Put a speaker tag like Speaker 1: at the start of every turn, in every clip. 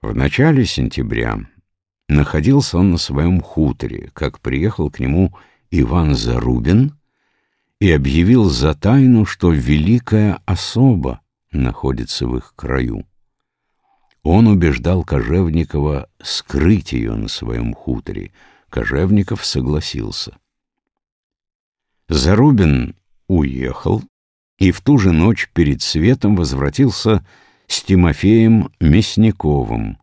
Speaker 1: В начале сентября находился он на своем хуторе, как приехал к нему Иван Зарубин и объявил за тайну, что великая особа находится в их краю. Он убеждал Кожевникова скрыть ее на своем хуторе. Кожевников согласился. Зарубин уехал и в ту же ночь перед светом возвратился с Тимофеем Мясниковым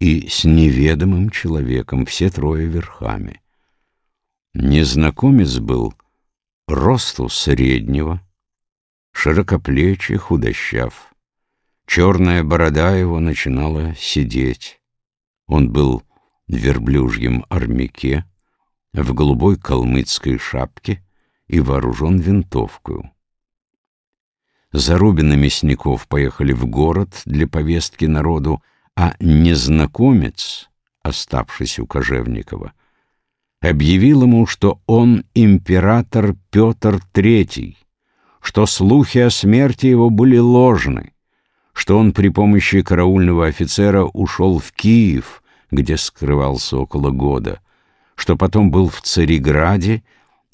Speaker 1: и с неведомым человеком, все трое верхами. Незнакомец был росту среднего, широкоплечий, худощав. Черная борода его начинала сидеть. Он был в верблюжьем армяке, в голубой калмыцкой шапке и вооружен винтовкою. Зарубин и Мясников поехали в город для повестки народу, а незнакомец, оставшись у Кожевникова, объявил ему, что он император Петр III, что слухи о смерти его были ложны, что он при помощи караульного офицера ушел в Киев, где скрывался около года, что потом был в Цареграде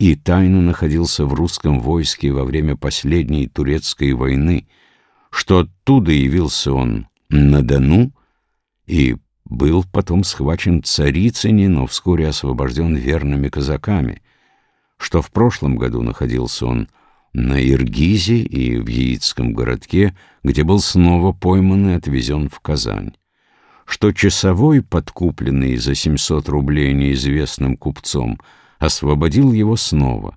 Speaker 1: и тайно находился в русском войске во время последней турецкой войны, что оттуда явился он на Дону и был потом схвачен царицыне, но вскоре освобожден верными казаками, что в прошлом году находился он на Иргизе и в Яицком городке, где был снова пойман и отвезен в Казань, что часовой, подкупленный за 700 рублей неизвестным купцом, освободил его снова,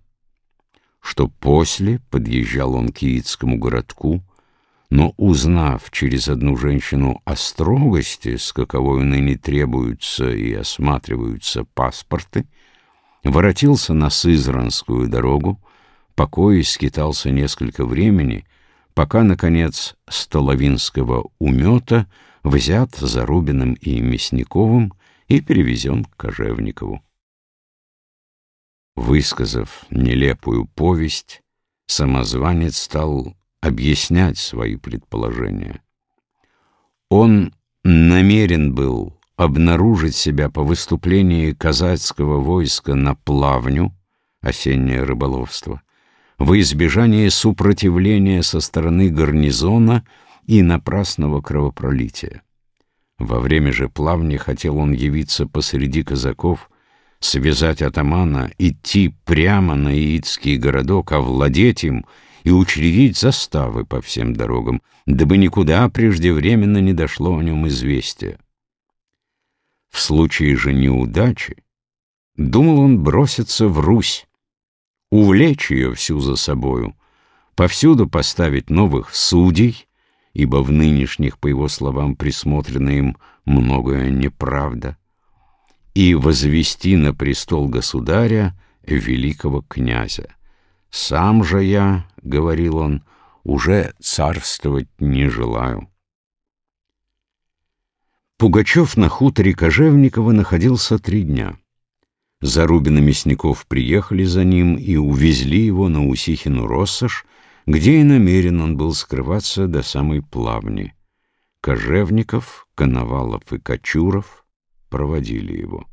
Speaker 1: что после подъезжал он к Яицкому городку, но, узнав через одну женщину о строгости, с каковой ныне требуются и осматриваются паспорты, воротился на Сызранскую дорогу, покоясь скитался несколько времени, пока, наконец, Столовинского умета взят Зарубиным и Мясниковым и перевезен к Кожевникову. Высказав нелепую повесть, самозванец стал объяснять свои предположения. Он намерен был обнаружить себя по выступлении казацкого войска на плавню, осеннее рыболовство, во избежание сопротивления со стороны гарнизона и напрасного кровопролития. Во время же плавни хотел он явиться посреди казаков связать атамана, идти прямо на Яицкий городок, овладеть им и учредить заставы по всем дорогам, дабы никуда преждевременно не дошло о нем известие. В случае же неудачи думал он броситься в Русь, увлечь ее всю за собою, повсюду поставить новых судей, ибо в нынешних, по его словам, присмотрено им многое неправда, и возвести на престол государя великого князя. «Сам же я, — говорил он, — уже царствовать не желаю». Пугачев на хуторе Кожевникова находился три дня. Зарубин и Мясников приехали за ним и увезли его на Усихину Россошь, где и намерен он был скрываться до самой плавни. Кожевников, Коновалов и Кочуров — проводили его.